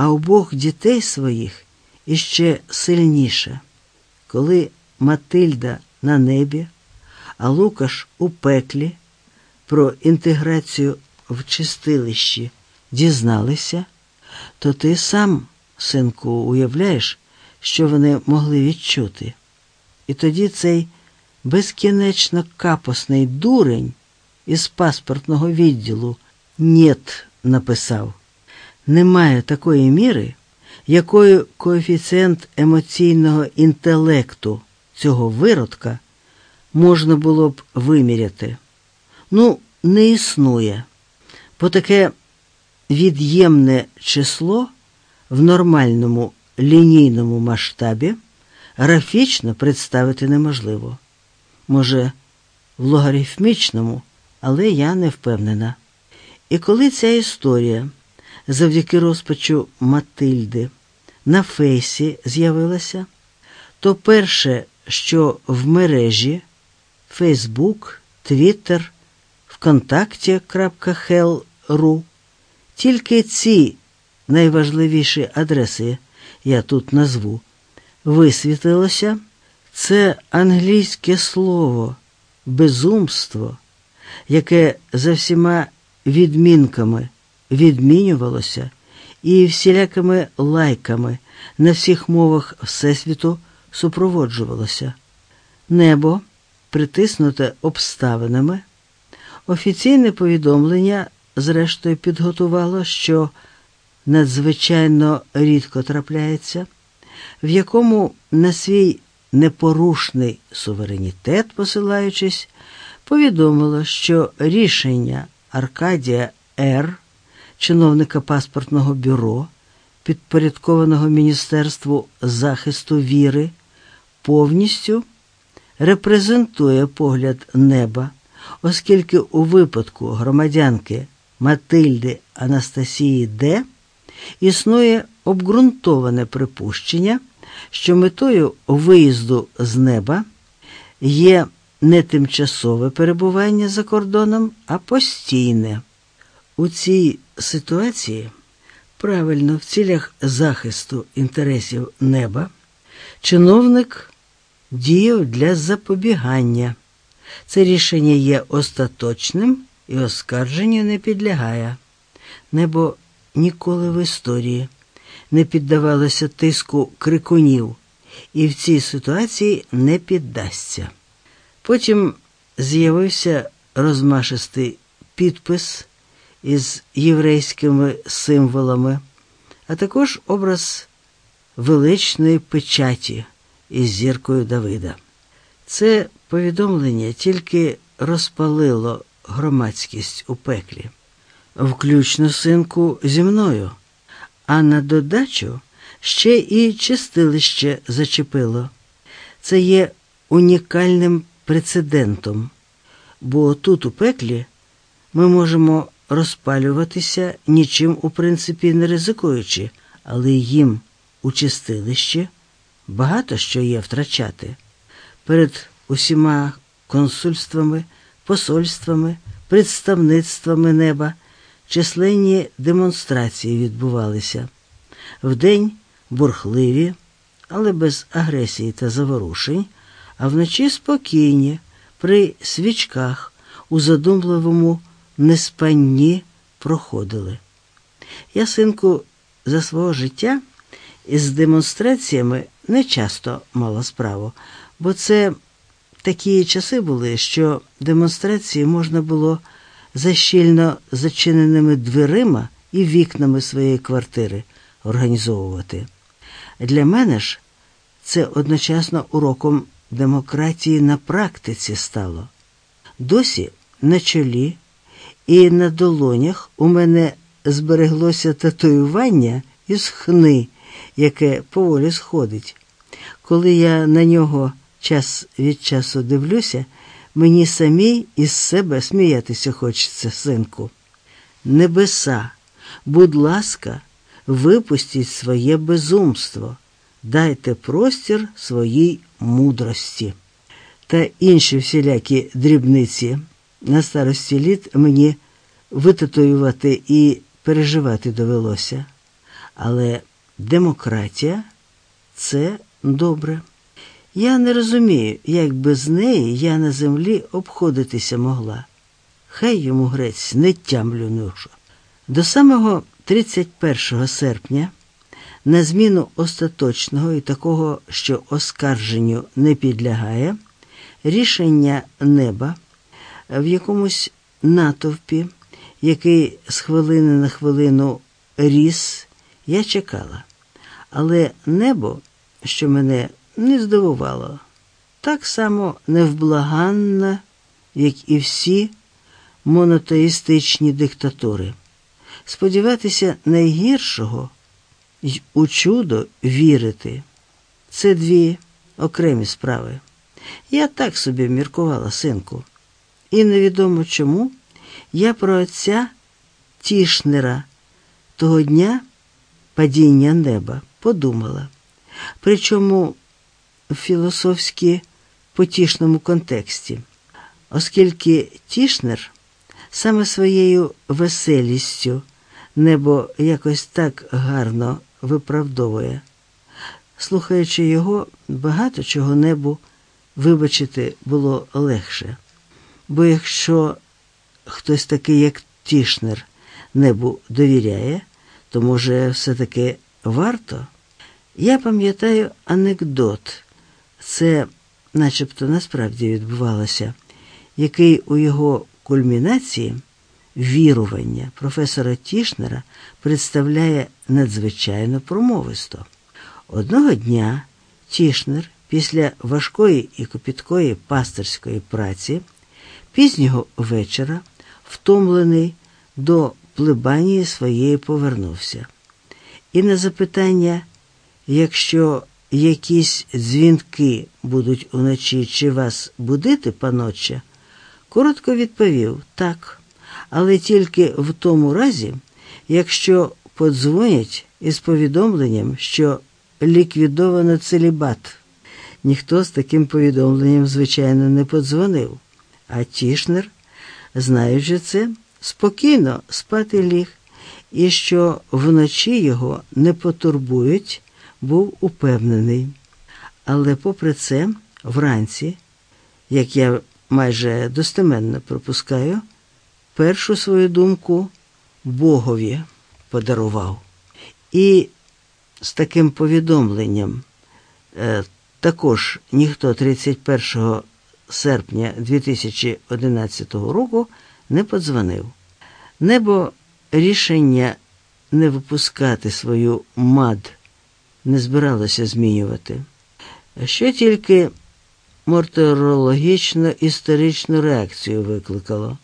а обох дітей своїх іще сильніше. Коли Матильда на небі, а Лукаш у пеклі про інтеграцію в чистилищі дізналися, то ти сам, синку, уявляєш, що вони могли відчути. І тоді цей безкінечно капосний дурень із паспортного відділу «Нєт» написав. Немає такої міри, якою коефіцієнт емоційного інтелекту цього виродка можна було б виміряти. Ну, не існує, бо таке від'ємне число в нормальному лінійному масштабі графічно представити неможливо. Може, в логарифмічному, але я не впевнена. І коли ця історія завдяки розпачу Матильди на фейсі з'явилася, то перше, що в мережі Фейсбук, Твіттер, ВКонтакті.хел.ру, тільки ці найважливіші адреси я тут назву, висвітилося, це англійське слово безумство, яке за всіма відмінками відмінювалося і всілякими лайками на всіх мовах Всесвіту супроводжувалося. Небо, притиснуте обставинами, офіційне повідомлення, зрештою, підготувало, що надзвичайно рідко трапляється, в якому на свій непорушний суверенітет, посилаючись, повідомило, що рішення Аркадія Р чиновника паспортного бюро, підпорядкованого Міністерству захисту віри, повністю репрезентує погляд неба, оскільки у випадку громадянки Матильди Анастасії Д існує обґрунтоване припущення, що метою виїзду з неба є не тимчасове перебування за кордоном, а постійне. У цій ситуації правильно в цілях захисту інтересів неба чиновник діяв для запобігання. Це рішення є остаточним і оскарженню не підлягає. Небо ніколи в історії не піддавалося тиску крикунів і в цій ситуації не піддасться. Потім з'явився розмашистий підпис із єврейськими символами, а також образ величної печаті із зіркою Давида. Це повідомлення тільки розпалило громадськість у пеклі, включно синку зі мною, а на додачу ще і чистилище зачепило. Це є унікальним прецедентом, бо тут, у пеклі, ми можемо розпалюватися нічим, у принципі, не ризикуючи, але їм у чистилищі багато що є втрачати. Перед усіма консульствами, посольствами, представництвами неба численні демонстрації відбувалися. Вдень бурхливі, але без агресії та заворушень, а вночі спокійні, при свічках у задумливому неспанні проходили. Я, синку, за свого життя із демонстраціями не часто мала справу, бо це такі часи були, що демонстрації можна було за щільно зачиненими дверима і вікнами своєї квартири організовувати. Для мене ж це одночасно уроком демократії на практиці стало. Досі на чолі і на долонях у мене збереглося татуювання із хни, яке поволі сходить. Коли я на нього час від часу дивлюся, мені самій із себе сміятися хочеться, синку. Небеса, будь ласка, випустіть своє безумство, дайте простір своїй мудрості. Та інші всілякі дрібниці на старості літ мені витатуювати і переживати довелося. Але демократія це добре. Я не розумію, як без неї я на землі обходитися могла. Хай йому грець не тямлю нюшу. До самого 31 серпня, на зміну остаточного і такого, що оскарженню не підлягає, рішення неба в якомусь натовпі, який з хвилини на хвилину ріс, я чекала. Але небо, що мене не здивувало, так само невблаганно, як і всі монотеїстичні диктатури. Сподіватися найгіршого й у чудо вірити це дві окремі справи. Я так собі міркувала, синку, і невідомо чому я про отця Тішнера того дня падіння неба подумала, причому в філософськи потішному контексті, оскільки Тішнер саме своєю веселістю небо якось так гарно виправдовує. Слухаючи його, багато чого небу вибачити було легше. Бо якщо хтось такий, як Тішнер, небу довіряє, то, може, все-таки варто? Я пам'ятаю анекдот, це начебто насправді відбувалося, який у його кульмінації вірування професора Тішнера представляє надзвичайно промовисто. Одного дня Тішнер після важкої і копіткої пастирської праці, пізнього вечора, втомлений до плебанії своєї повернувся. І на запитання, якщо якісь дзвінки будуть уночі чи вас будити, панотче, коротко відповів так, але тільки в тому разі, якщо подзвонять із повідомленням, що ліквідовано целібат. Ніхто з таким повідомленням, звичайно, не подзвонив, а Тішнер, знаючи це, спокійно спати ліг, і що вночі його не потурбують, був упевнений. Але, попри це, вранці, як я майже достеменно пропускаю, першу свою думку Богові подарував. І з таким повідомленням е, також ніхто 31 серпня 2011 року не подзвонив. Небо рішення не випускати свою мад не збиралося змінювати. Що тільки морторологічно-історичну реакцію викликало.